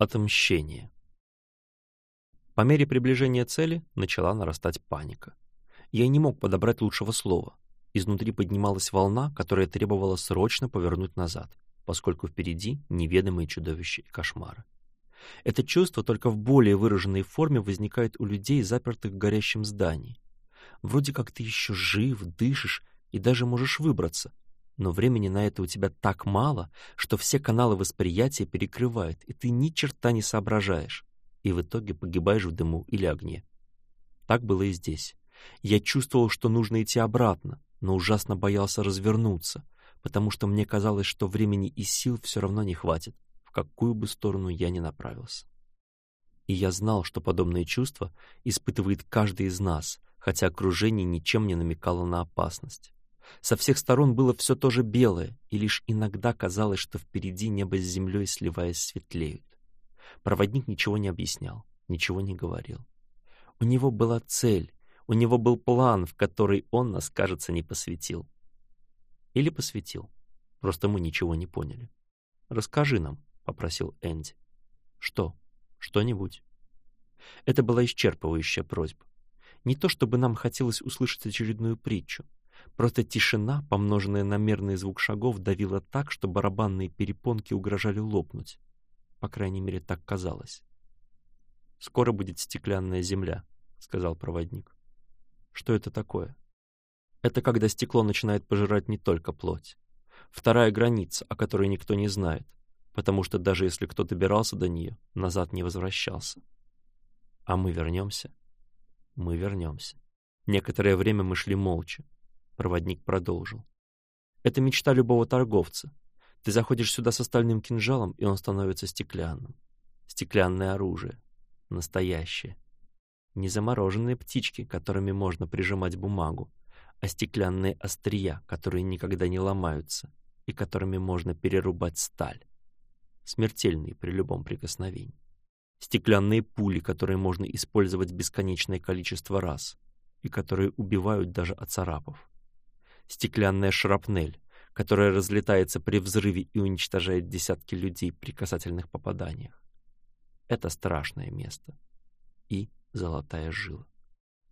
отмщение. По мере приближения цели начала нарастать паника. Я не мог подобрать лучшего слова. Изнутри поднималась волна, которая требовала срочно повернуть назад, поскольку впереди неведомые чудовища и кошмары. Это чувство только в более выраженной форме возникает у людей, запертых в горящем здании. Вроде как ты еще жив, дышишь и даже можешь выбраться, но времени на это у тебя так мало, что все каналы восприятия перекрывают, и ты ни черта не соображаешь, и в итоге погибаешь в дыму или огне. Так было и здесь. Я чувствовал, что нужно идти обратно, но ужасно боялся развернуться, потому что мне казалось, что времени и сил все равно не хватит, в какую бы сторону я ни направился. И я знал, что подобное чувство испытывает каждый из нас, хотя окружение ничем не намекало на опасность. Со всех сторон было все тоже белое, и лишь иногда казалось, что впереди небо с землей, сливаясь, светлеют. Проводник ничего не объяснял, ничего не говорил. У него была цель, у него был план, в который он нас, кажется, не посвятил. Или посвятил. Просто мы ничего не поняли. «Расскажи нам», — попросил Энди. «Что? Что-нибудь?» Это была исчерпывающая просьба. Не то чтобы нам хотелось услышать очередную притчу. Просто тишина, помноженная на мерный звук шагов, давила так, что барабанные перепонки угрожали лопнуть. По крайней мере, так казалось. «Скоро будет стеклянная земля», — сказал проводник. «Что это такое?» «Это когда стекло начинает пожирать не только плоть. Вторая граница, о которой никто не знает, потому что даже если кто добирался до нее, назад не возвращался. А мы вернемся?» «Мы вернемся». Некоторое время мы шли молча. Проводник продолжил. Это мечта любого торговца. Ты заходишь сюда с остальным кинжалом, и он становится стеклянным. Стеклянное оружие. Настоящее. Не замороженные птички, которыми можно прижимать бумагу, а стеклянные острия, которые никогда не ломаются и которыми можно перерубать сталь. Смертельные при любом прикосновении. Стеклянные пули, которые можно использовать бесконечное количество раз и которые убивают даже от царапов стеклянная шрапнель, которая разлетается при взрыве и уничтожает десятки людей при касательных попаданиях. Это страшное место. И золотая жила.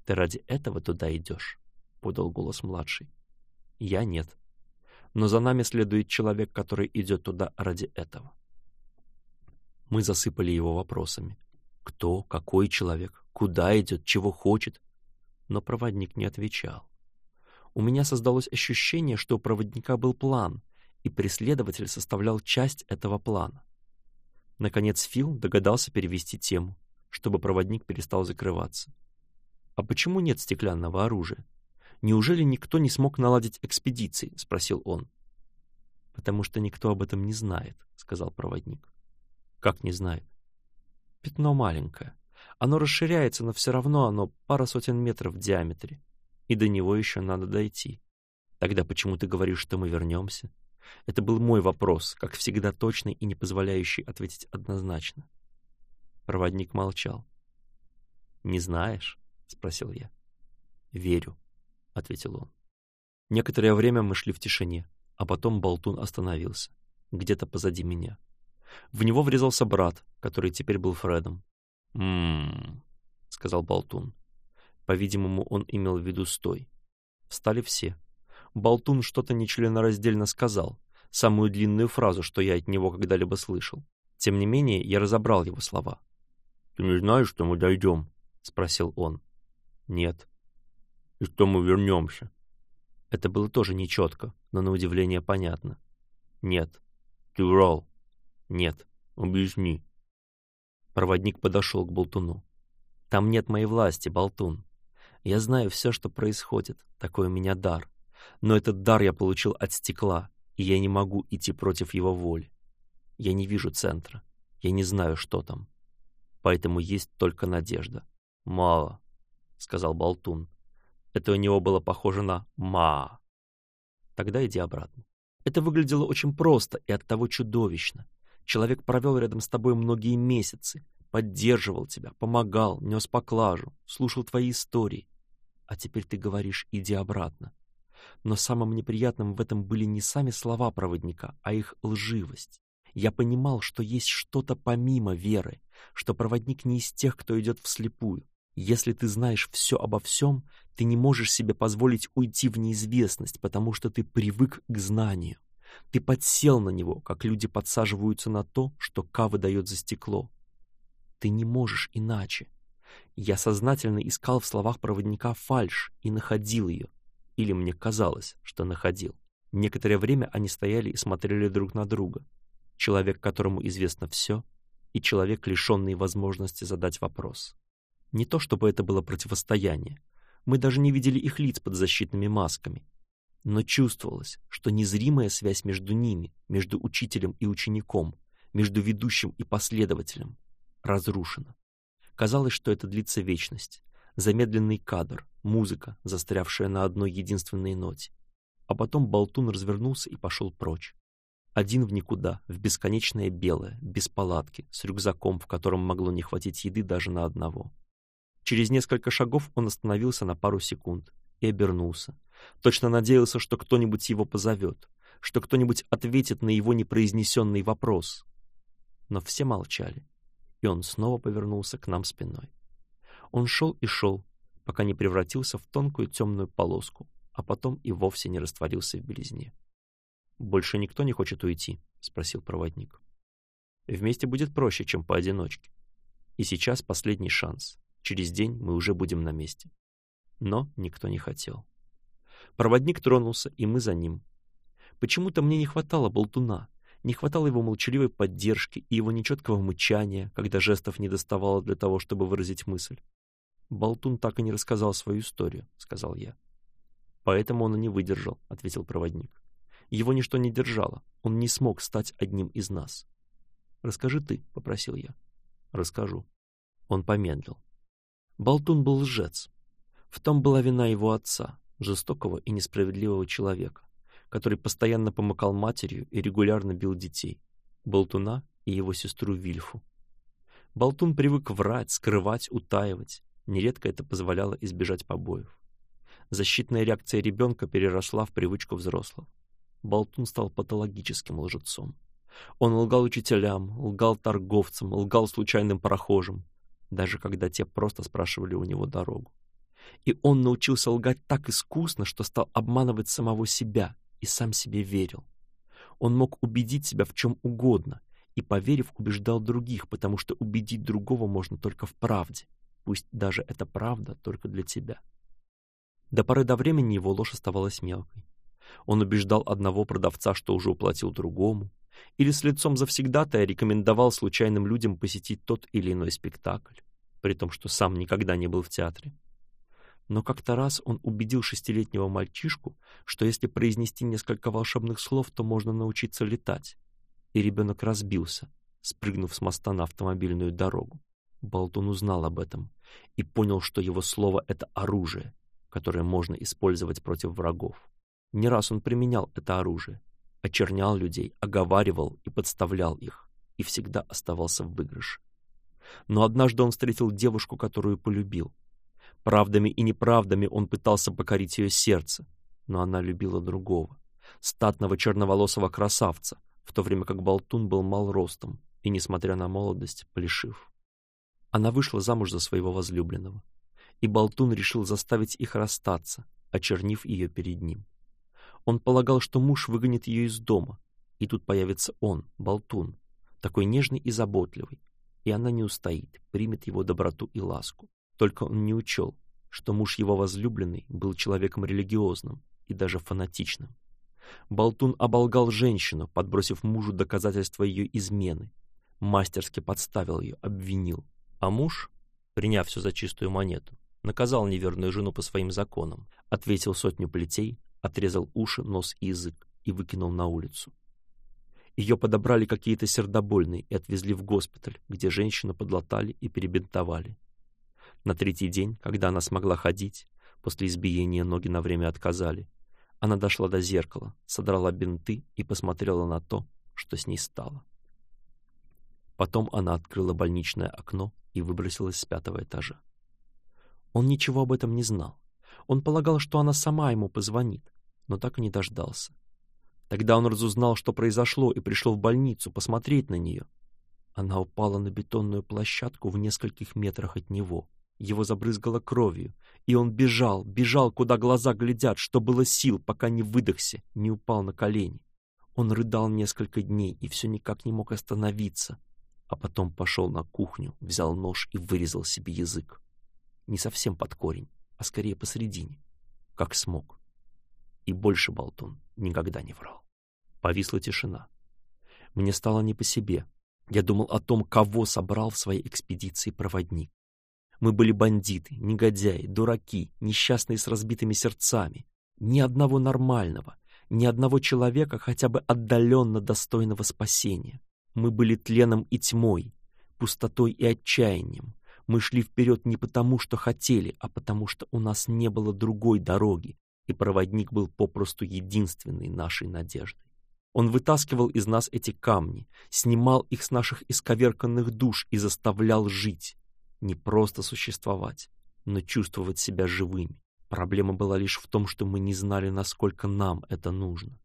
«Ты ради этого туда идешь», — подал голос младший. «Я нет. Но за нами следует человек, который идет туда ради этого». Мы засыпали его вопросами. Кто, какой человек, куда идет, чего хочет? Но проводник не отвечал. У меня создалось ощущение, что у проводника был план, и преследователь составлял часть этого плана. Наконец Фил догадался перевести тему, чтобы проводник перестал закрываться. «А почему нет стеклянного оружия? Неужели никто не смог наладить экспедиции?» — спросил он. «Потому что никто об этом не знает», — сказал проводник. «Как не знает?» «Пятно маленькое. Оно расширяется, но все равно оно пара сотен метров в диаметре и до него еще надо дойти. Тогда почему ты говоришь, что мы вернемся? Это был мой вопрос, как всегда точный и не позволяющий ответить однозначно. Проводник молчал. «Не знаешь?» — спросил я. «Верю», — ответил он. Некоторое время мы шли в тишине, а потом болтун остановился, где-то позади меня. В него врезался брат, который теперь был Фредом. м сказал болтун. По-видимому, он имел в виду стой. Встали все. Болтун что-то нечленораздельно сказал, самую длинную фразу, что я от него когда-либо слышал. Тем не менее, я разобрал его слова. «Ты не знаешь, что мы дойдем?» — спросил он. «Нет». «И что мы вернемся?» Это было тоже нечетко, но на удивление понятно. «Нет». «Ты врал?» «Нет». «Объясни». Проводник подошел к болтуну. «Там нет моей власти, болтун. Я знаю все, что происходит, такой у меня дар. Но этот дар я получил от стекла, и я не могу идти против его воли. Я не вижу центра, я не знаю, что там. Поэтому есть только надежда. «Мало», — сказал Болтун. Это у него было похоже на «ма». Тогда иди обратно. Это выглядело очень просто и оттого чудовищно. Человек провел рядом с тобой многие месяцы, поддерживал тебя, помогал, нес поклажу, слушал твои истории, а теперь ты говоришь «иди обратно». Но самым неприятным в этом были не сами слова проводника, а их лживость. Я понимал, что есть что-то помимо веры, что проводник не из тех, кто идет вслепую. Если ты знаешь все обо всем, ты не можешь себе позволить уйти в неизвестность, потому что ты привык к знанию. Ты подсел на него, как люди подсаживаются на то, что кава дает за стекло. Ты не можешь иначе. Я сознательно искал в словах проводника фальш и находил ее. Или мне казалось, что находил. Некоторое время они стояли и смотрели друг на друга. Человек, которому известно все, и человек, лишенный возможности задать вопрос. Не то чтобы это было противостояние. Мы даже не видели их лиц под защитными масками. Но чувствовалось, что незримая связь между ними, между учителем и учеником, между ведущим и последователем, разрушена. Казалось, что это длится вечность. Замедленный кадр, музыка, застрявшая на одной единственной ноте. А потом болтун развернулся и пошел прочь. Один в никуда, в бесконечное белое, без палатки, с рюкзаком, в котором могло не хватить еды даже на одного. Через несколько шагов он остановился на пару секунд и обернулся. Точно надеялся, что кто-нибудь его позовет, что кто-нибудь ответит на его непроизнесенный вопрос. Но все молчали и он снова повернулся к нам спиной. Он шел и шел, пока не превратился в тонкую темную полоску, а потом и вовсе не растворился в белизне. «Больше никто не хочет уйти?» — спросил проводник. «Вместе будет проще, чем поодиночке. И сейчас последний шанс. Через день мы уже будем на месте». Но никто не хотел. Проводник тронулся, и мы за ним. Почему-то мне не хватало болтуна, не хватало его молчаливой поддержки и его нечеткого мычания, когда жестов не доставало для того, чтобы выразить мысль. «Болтун так и не рассказал свою историю», — сказал я. «Поэтому он и не выдержал», — ответил проводник. «Его ничто не держало. Он не смог стать одним из нас». «Расскажи ты», — попросил я. «Расскажу». Он помедлил. Болтун был лжец. В том была вина его отца, жестокого и несправедливого человека который постоянно помыкал матерью и регулярно бил детей, Болтуна и его сестру Вильфу. Болтун привык врать, скрывать, утаивать. Нередко это позволяло избежать побоев. Защитная реакция ребенка переросла в привычку взрослого. Болтун стал патологическим лжецом. Он лгал учителям, лгал торговцам, лгал случайным прохожим, даже когда те просто спрашивали у него дорогу. И он научился лгать так искусно, что стал обманывать самого себя — и сам себе верил. Он мог убедить себя в чем угодно и, поверив, убеждал других, потому что убедить другого можно только в правде, пусть даже эта правда только для тебя. До поры до времени его ложь оставалась мелкой. Он убеждал одного продавца, что уже уплатил другому, или с лицом завсегдатая рекомендовал случайным людям посетить тот или иной спектакль, при том, что сам никогда не был в театре но как-то раз он убедил шестилетнего мальчишку, что если произнести несколько волшебных слов, то можно научиться летать. И ребенок разбился, спрыгнув с моста на автомобильную дорогу. Болтун узнал об этом и понял, что его слово — это оружие, которое можно использовать против врагов. Не раз он применял это оружие, очернял людей, оговаривал и подставлял их, и всегда оставался в выигрыше. Но однажды он встретил девушку, которую полюбил — Правдами и неправдами он пытался покорить ее сердце, но она любила другого, статного черноволосого красавца, в то время как Болтун был мал ростом и, несмотря на молодость, плешив. Она вышла замуж за своего возлюбленного, и Болтун решил заставить их расстаться, очернив ее перед ним. Он полагал, что муж выгонит ее из дома, и тут появится он, Болтун, такой нежный и заботливый, и она не устоит, примет его доброту и ласку. Только он не учел, что муж его возлюбленный был человеком религиозным и даже фанатичным. Болтун оболгал женщину, подбросив мужу доказательства ее измены, мастерски подставил ее, обвинил. А муж, приняв все за чистую монету, наказал неверную жену по своим законам, ответил сотню плетей, отрезал уши, нос и язык и выкинул на улицу. Ее подобрали какие-то сердобольные и отвезли в госпиталь, где женщину подлатали и перебинтовали, на третий день, когда она смогла ходить, после избиения ноги на время отказали. Она дошла до зеркала, содрала бинты и посмотрела на то, что с ней стало. Потом она открыла больничное окно и выбросилась с пятого этажа. Он ничего об этом не знал. Он полагал, что она сама ему позвонит, но так и не дождался. Тогда он разузнал, что произошло, и пришел в больницу посмотреть на нее. Она упала на бетонную площадку в нескольких метрах от него — его забрызгало кровью, и он бежал, бежал, куда глаза глядят, что было сил, пока не выдохся, не упал на колени. Он рыдал несколько дней и все никак не мог остановиться, а потом пошел на кухню, взял нож и вырезал себе язык. Не совсем под корень, а скорее посередине, как смог. И больше Болтун никогда не врал. Повисла тишина. Мне стало не по себе. Я думал о том, кого собрал в своей экспедиции проводник. Мы были бандиты, негодяи, дураки, несчастные с разбитыми сердцами. Ни одного нормального, ни одного человека, хотя бы отдаленно достойного спасения. Мы были тленом и тьмой, пустотой и отчаянием. Мы шли вперед не потому, что хотели, а потому, что у нас не было другой дороги, и проводник был попросту единственной нашей надеждой. Он вытаскивал из нас эти камни, снимал их с наших исковерканных душ и заставлял жить не просто существовать, но чувствовать себя живыми. Проблема была лишь в том, что мы не знали, насколько нам это нужно.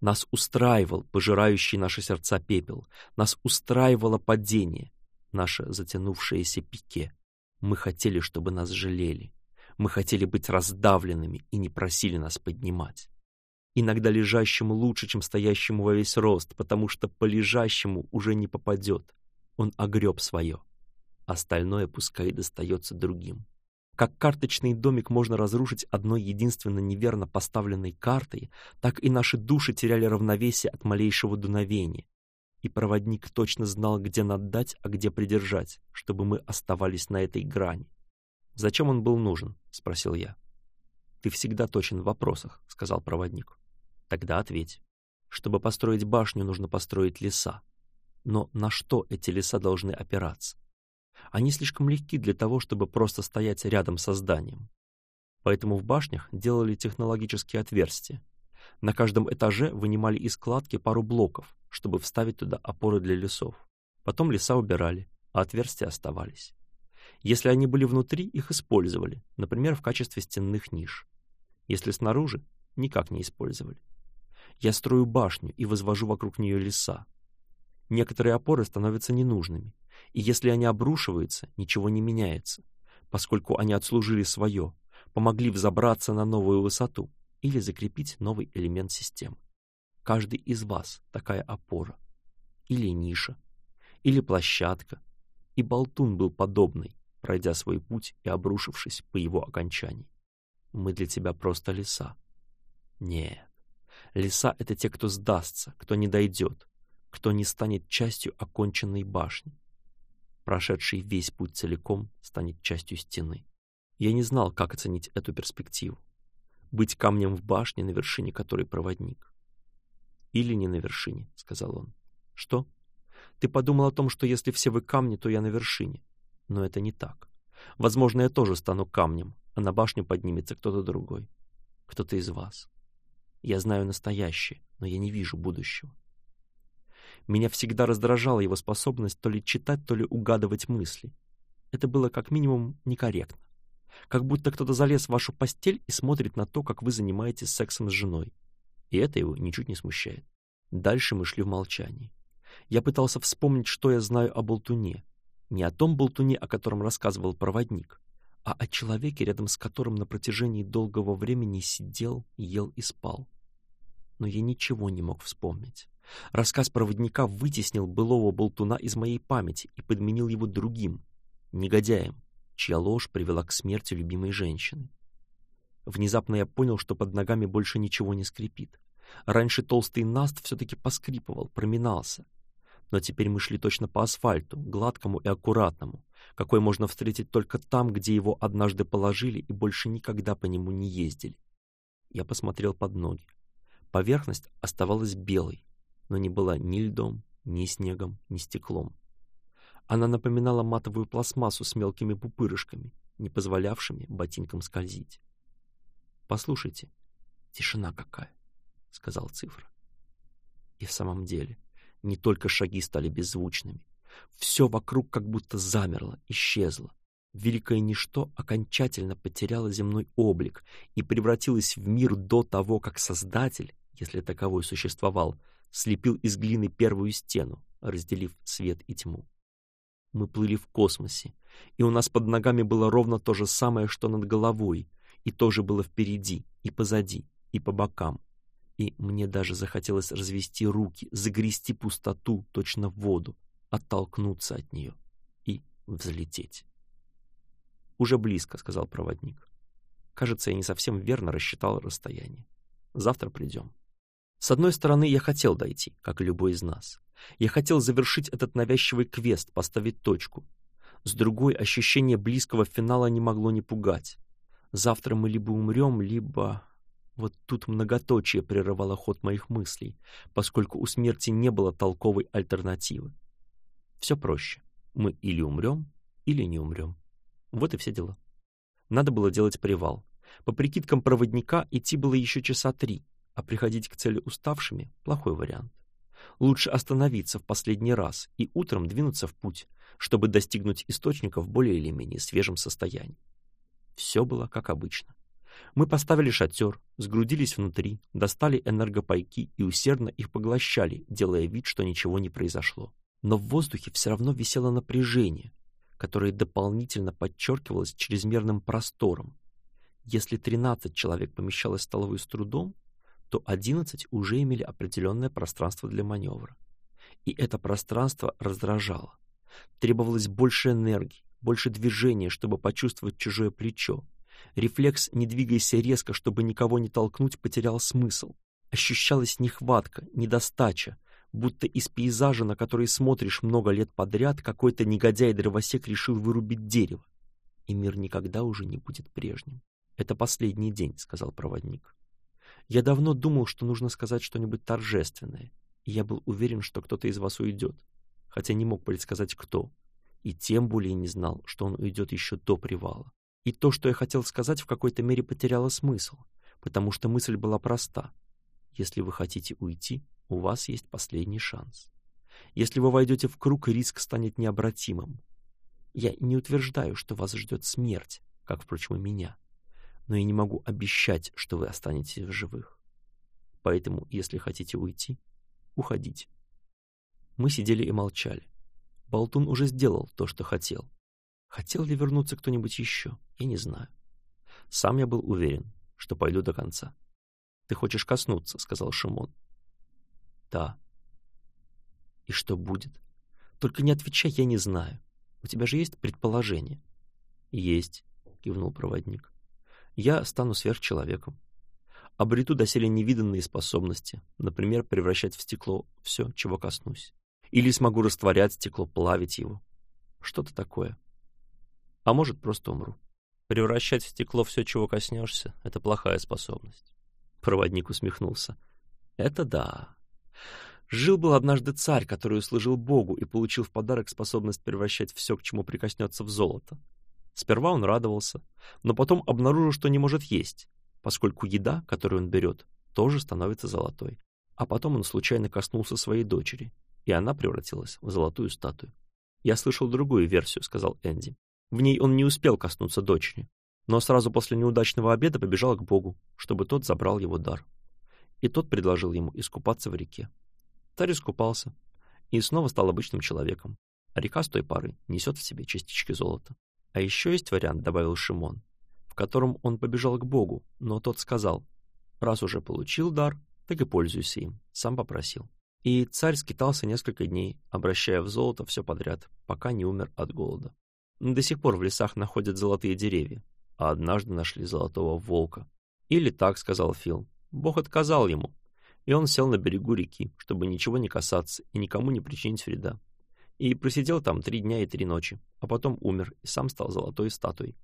Нас устраивал пожирающий наши сердца пепел, нас устраивало падение, наше затянувшееся пике. Мы хотели, чтобы нас жалели. Мы хотели быть раздавленными и не просили нас поднимать. Иногда лежащему лучше, чем стоящему во весь рост, потому что по лежащему уже не попадет. Он огреб свое. Остальное пускай достается другим. Как карточный домик можно разрушить одной единственно неверно поставленной картой, так и наши души теряли равновесие от малейшего дуновения. И проводник точно знал, где наддать, а где придержать, чтобы мы оставались на этой грани. «Зачем он был нужен?» — спросил я. «Ты всегда точен в вопросах», — сказал проводник. «Тогда ответь. Чтобы построить башню, нужно построить леса. Но на что эти леса должны опираться? Они слишком легки для того, чтобы просто стоять рядом со зданием. Поэтому в башнях делали технологические отверстия. На каждом этаже вынимали из кладки пару блоков, чтобы вставить туда опоры для лесов. Потом леса убирали, а отверстия оставались. Если они были внутри, их использовали, например, в качестве стенных ниш. Если снаружи, никак не использовали. Я строю башню и возвожу вокруг нее леса. Некоторые опоры становятся ненужными, и если они обрушиваются, ничего не меняется, поскольку они отслужили свое, помогли взобраться на новую высоту или закрепить новый элемент системы. Каждый из вас такая опора, или ниша, или площадка, и болтун был подобный, пройдя свой путь и обрушившись по его окончании. Мы для тебя просто леса. Нет, леса — это те, кто сдастся, кто не дойдет, кто не станет частью оконченной башни, прошедший весь путь целиком, станет частью стены. Я не знал, как оценить эту перспективу. Быть камнем в башне, на вершине которой проводник. «Или не на вершине», — сказал он. «Что? Ты подумал о том, что если все вы камни, то я на вершине. Но это не так. Возможно, я тоже стану камнем, а на башню поднимется кто-то другой. Кто-то из вас. Я знаю настоящее, но я не вижу будущего. Меня всегда раздражала его способность то ли читать, то ли угадывать мысли. Это было как минимум некорректно. Как будто кто-то залез в вашу постель и смотрит на то, как вы занимаетесь сексом с женой. И это его ничуть не смущает. Дальше мы шли в молчании. Я пытался вспомнить, что я знаю о болтуне. Не о том болтуне, о котором рассказывал проводник, а о человеке, рядом с которым на протяжении долгого времени сидел, ел и спал. Но я ничего не мог вспомнить. Рассказ проводника вытеснил былого болтуна из моей памяти и подменил его другим, негодяем, чья ложь привела к смерти любимой женщины. Внезапно я понял, что под ногами больше ничего не скрипит. Раньше толстый наст все-таки поскрипывал, проминался. Но теперь мы шли точно по асфальту, гладкому и аккуратному, какой можно встретить только там, где его однажды положили и больше никогда по нему не ездили. Я посмотрел под ноги. Поверхность оставалась белой, но не была ни льдом, ни снегом, ни стеклом. Она напоминала матовую пластмассу с мелкими пупырышками, не позволявшими ботинкам скользить. «Послушайте, тишина какая!» — сказал цифра. И в самом деле не только шаги стали беззвучными. Все вокруг как будто замерло, исчезло. Великое ничто окончательно потеряло земной облик и превратилось в мир до того, как Создатель, если таковой существовал, — слепил из глины первую стену, разделив свет и тьму. Мы плыли в космосе, и у нас под ногами было ровно то же самое, что над головой, и тоже было впереди, и позади, и по бокам. И мне даже захотелось развести руки, загрести пустоту точно в воду, оттолкнуться от нее и взлететь. «Уже близко», — сказал проводник. «Кажется, я не совсем верно рассчитал расстояние. Завтра придем». С одной стороны, я хотел дойти, как и любой из нас. Я хотел завершить этот навязчивый квест, поставить точку. С другой, ощущение близкого финала не могло не пугать. Завтра мы либо умрем, либо... Вот тут многоточие прерывало ход моих мыслей, поскольку у смерти не было толковой альтернативы. Все проще. Мы или умрем, или не умрем. Вот и все дела. Надо было делать привал. По прикидкам проводника идти было еще часа три, а приходить к цели уставшими — плохой вариант. Лучше остановиться в последний раз и утром двинуться в путь, чтобы достигнуть источника в более или менее свежем состоянии. Все было как обычно. Мы поставили шатер, сгрудились внутри, достали энергопайки и усердно их поглощали, делая вид, что ничего не произошло. Но в воздухе все равно висело напряжение, которое дополнительно подчеркивалось чрезмерным простором. Если 13 человек помещалось в столовую с трудом, то 11 уже имели определенное пространство для маневра. И это пространство раздражало. Требовалось больше энергии, больше движения, чтобы почувствовать чужое плечо. Рефлекс «не двигаясь резко, чтобы никого не толкнуть» потерял смысл. Ощущалась нехватка, недостача, будто из пейзажа, на который смотришь много лет подряд, какой-то негодяй-дровосек решил вырубить дерево. И мир никогда уже не будет прежним. «Это последний день», — сказал проводник. Я давно думал, что нужно сказать что-нибудь торжественное, и я был уверен, что кто-то из вас уйдет, хотя не мог предсказать кто, и тем более не знал, что он уйдет еще до привала. И то, что я хотел сказать, в какой-то мере потеряло смысл, потому что мысль была проста. Если вы хотите уйти, у вас есть последний шанс. Если вы войдете в круг, риск станет необратимым. Я не утверждаю, что вас ждет смерть, как, впрочем, и меня но я не могу обещать, что вы останетесь в живых. Поэтому, если хотите уйти, уходите. Мы сидели и молчали. Болтун уже сделал то, что хотел. Хотел ли вернуться кто-нибудь еще, я не знаю. Сам я был уверен, что пойду до конца. «Ты хочешь коснуться», — сказал Шимон. «Да». «И что будет?» «Только не отвечай, я не знаю. У тебя же есть предположение?» «Есть», — кивнул проводник я стану сверхчеловеком. Обрету доселе невиданные способности, например, превращать в стекло все, чего коснусь. Или смогу растворять стекло, плавить его. Что-то такое. А может, просто умру. Превращать в стекло все, чего коснешься, — это плохая способность. Проводник усмехнулся. Это да. Жил-был однажды царь, который услужил Богу и получил в подарок способность превращать все, к чему прикоснется, в золото. Сперва он радовался, но потом обнаружил, что не может есть, поскольку еда, которую он берет, тоже становится золотой. А потом он случайно коснулся своей дочери, и она превратилась в золотую статую. «Я слышал другую версию», — сказал Энди. В ней он не успел коснуться дочери, но сразу после неудачного обеда побежал к Богу, чтобы тот забрал его дар. И тот предложил ему искупаться в реке. Царь искупался и снова стал обычным человеком, а река с той поры несет в себе частички золота. А еще есть вариант, добавил Шимон, в котором он побежал к Богу, но тот сказал, раз уже получил дар, так и пользуйся им, сам попросил. И царь скитался несколько дней, обращая в золото все подряд, пока не умер от голода. До сих пор в лесах находят золотые деревья, а однажды нашли золотого волка. Или так сказал Фил. Бог отказал ему, и он сел на берегу реки, чтобы ничего не касаться и никому не причинить вреда и просидел там три дня и три ночи, а потом умер и сам стал золотой статуей.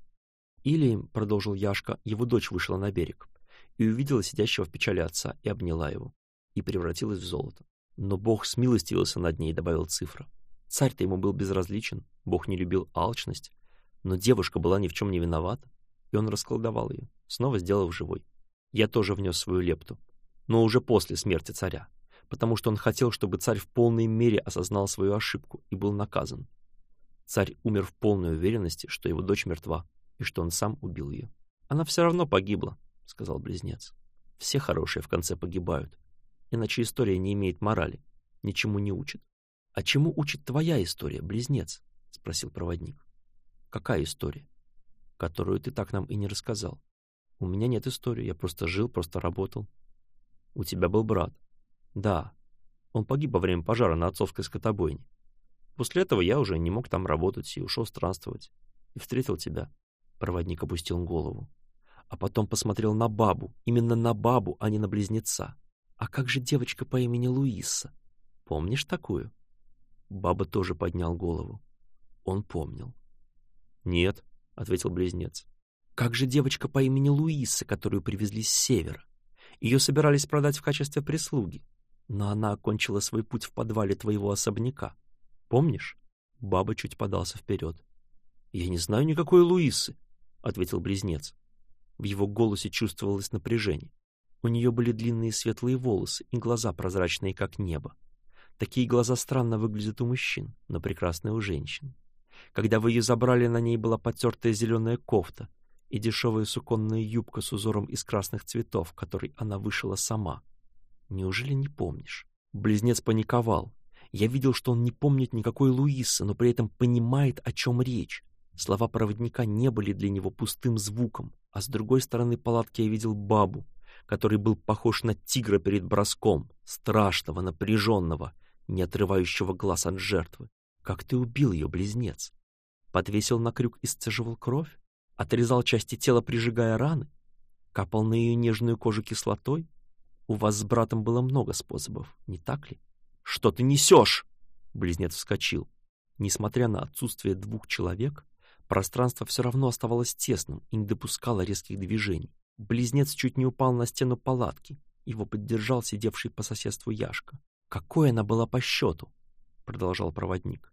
Или, — продолжил Яшка, — его дочь вышла на берег и увидела сидящего в печали отца и обняла его, и превратилась в золото. Но Бог смилостивился над ней, — добавил цифра. Царь-то ему был безразличен, Бог не любил алчность, но девушка была ни в чем не виновата, и он расколдовал ее, снова сделав живой. Я тоже внес свою лепту, но уже после смерти царя, потому что он хотел, чтобы царь в полной мере осознал свою ошибку и был наказан. Царь умер в полной уверенности, что его дочь мертва и что он сам убил ее. «Она все равно погибла», — сказал близнец. «Все хорошие в конце погибают, иначе история не имеет морали, ничему не учит». «А чему учит твоя история, близнец?» — спросил проводник. «Какая история?» «Которую ты так нам и не рассказал. У меня нет истории, я просто жил, просто работал. У тебя был брат, да, он погиб во время пожара на отцовской скотобойне. После этого я уже не мог там работать и ушел странствовать. И встретил тебя. Проводник опустил голову. А потом посмотрел на бабу, именно на бабу, а не на близнеца. А как же девочка по имени Луиса? Помнишь такую? Баба тоже поднял голову. Он помнил. «Нет», — ответил близнец. «Как же девочка по имени Луиса, которую привезли с севера? Ее собирались продать в качестве прислуги но она окончила свой путь в подвале твоего особняка. Помнишь?» Баба чуть подался вперед. «Я не знаю никакой Луисы», — ответил близнец. В его голосе чувствовалось напряжение. У нее были длинные светлые волосы и глаза прозрачные, как небо. Такие глаза странно выглядят у мужчин, но прекрасны у женщин. Когда вы ее забрали, на ней была потертая зеленая кофта и дешевая суконная юбка с узором из красных цветов, который она вышила сама — Неужели не помнишь? Близнец паниковал. Я видел, что он не помнит никакой Луисы, но при этом понимает, о чем речь. Слова проводника не были для него пустым звуком, а с другой стороны палатки я видел бабу, который был похож на тигра перед броском, страшного, напряженного, не отрывающего глаз от жертвы. Как ты убил ее, близнец? Подвесил на крюк и сцеживал кровь? Отрезал части тела, прижигая раны? Капал на ее нежную кожу кислотой? У вас с братом было много способов, не так ли? Что ты несешь? Близнец вскочил. Несмотря на отсутствие двух человек, пространство все равно оставалось тесным и не допускало резких движений. Близнец чуть не упал на стену палатки. Его поддержал сидевший по соседству Яшка. «Какой она была по счету?» — продолжал проводник.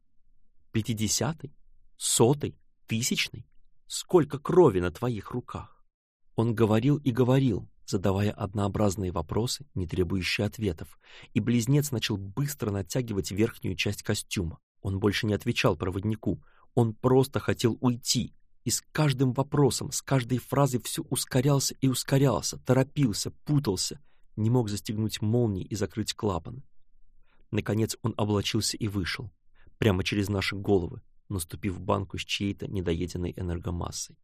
«Пятидесятый? Сотый? Тысячный? Сколько крови на твоих руках?» Он говорил и говорил, Задавая однообразные вопросы, не требующие ответов, и близнец начал быстро натягивать верхнюю часть костюма. Он больше не отвечал проводнику, он просто хотел уйти, и с каждым вопросом, с каждой фразой все ускорялся и ускорялся, торопился, путался, не мог застегнуть молнии и закрыть клапаны. Наконец он облачился и вышел, прямо через наши головы, наступив в банку с чьей-то недоеденной энергомассой.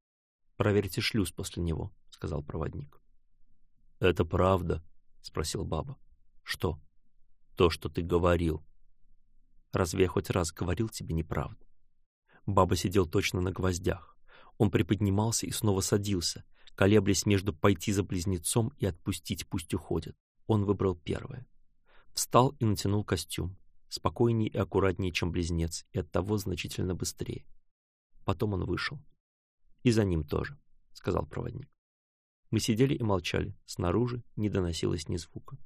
«Проверьте шлюз после него», — сказал проводник. «Это правда?» — спросил баба. «Что?» «То, что ты говорил». «Разве я хоть раз говорил тебе неправду?» Баба сидел точно на гвоздях. Он приподнимался и снова садился, колеблясь между пойти за близнецом и отпустить, пусть уходит. Он выбрал первое. Встал и натянул костюм. Спокойнее и аккуратнее, чем близнец, и оттого значительно быстрее. Потом он вышел. «И за ним тоже», — сказал проводник. Мы сидели и молчали, снаружи не доносилось ни звука.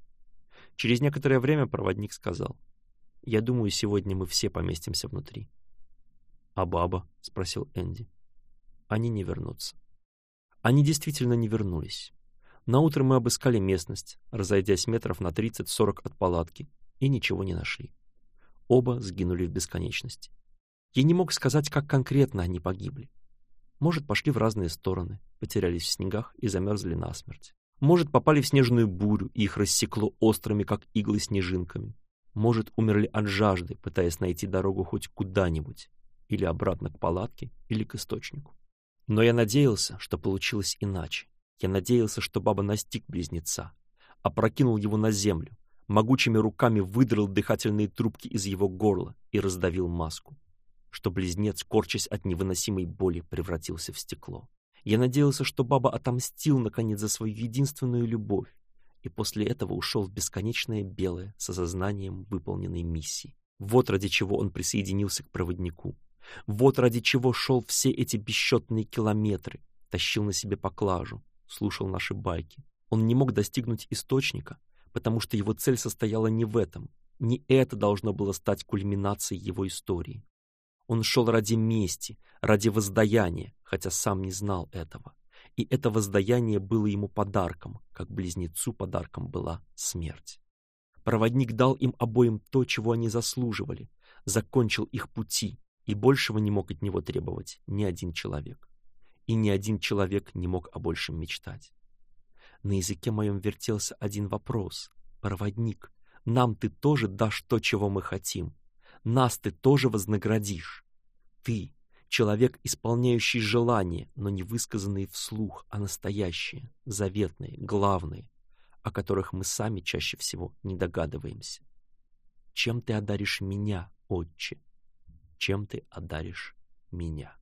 Через некоторое время проводник сказал, «Я думаю, сегодня мы все поместимся внутри». «А баба?» — спросил Энди. «Они не вернутся». Они действительно не вернулись. Наутро мы обыскали местность, разойдясь метров на 30-40 от палатки, и ничего не нашли. Оба сгинули в бесконечности. Я не мог сказать, как конкретно они погибли. Может, пошли в разные стороны, потерялись в снегах и замерзли насмерть. Может, попали в снежную бурю, и их рассекло острыми, как иглы, снежинками. Может, умерли от жажды, пытаясь найти дорогу хоть куда-нибудь, или обратно к палатке, или к источнику. Но я надеялся, что получилось иначе. Я надеялся, что баба настиг близнеца, опрокинул его на землю, могучими руками выдрал дыхательные трубки из его горла и раздавил маску что близнец, корчась от невыносимой боли, превратился в стекло. Я надеялся, что баба отомстил, наконец, за свою единственную любовь, и после этого ушел в бесконечное белое с осознанием выполненной миссии. Вот ради чего он присоединился к проводнику. Вот ради чего шел все эти бесчетные километры, тащил на себе поклажу, слушал наши байки. Он не мог достигнуть источника, потому что его цель состояла не в этом. Не это должно было стать кульминацией его истории. Он шел ради мести, ради воздаяния, хотя сам не знал этого. И это воздаяние было ему подарком, как близнецу подарком была смерть. Проводник дал им обоим то, чего они заслуживали, закончил их пути, и большего не мог от него требовать ни один человек. И ни один человек не мог о большем мечтать. На языке моем вертелся один вопрос. «Проводник, нам ты тоже дашь то, чего мы хотим?» нас ты тоже вознаградишь. Ты — человек, исполняющий желания, но не высказанные вслух, а настоящие, заветные, главные, о которых мы сами чаще всего не догадываемся. Чем ты одаришь меня, Отче? Чем ты одаришь меня?